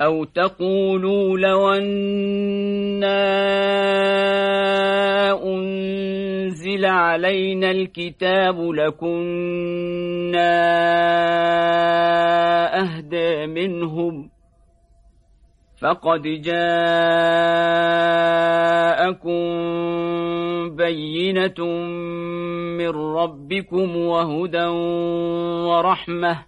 أو تقولوا لو أنا أنزل علينا الكتاب لكنا أهدى منهم فقد جاءكم بينة من ربكم وهدى ورحمة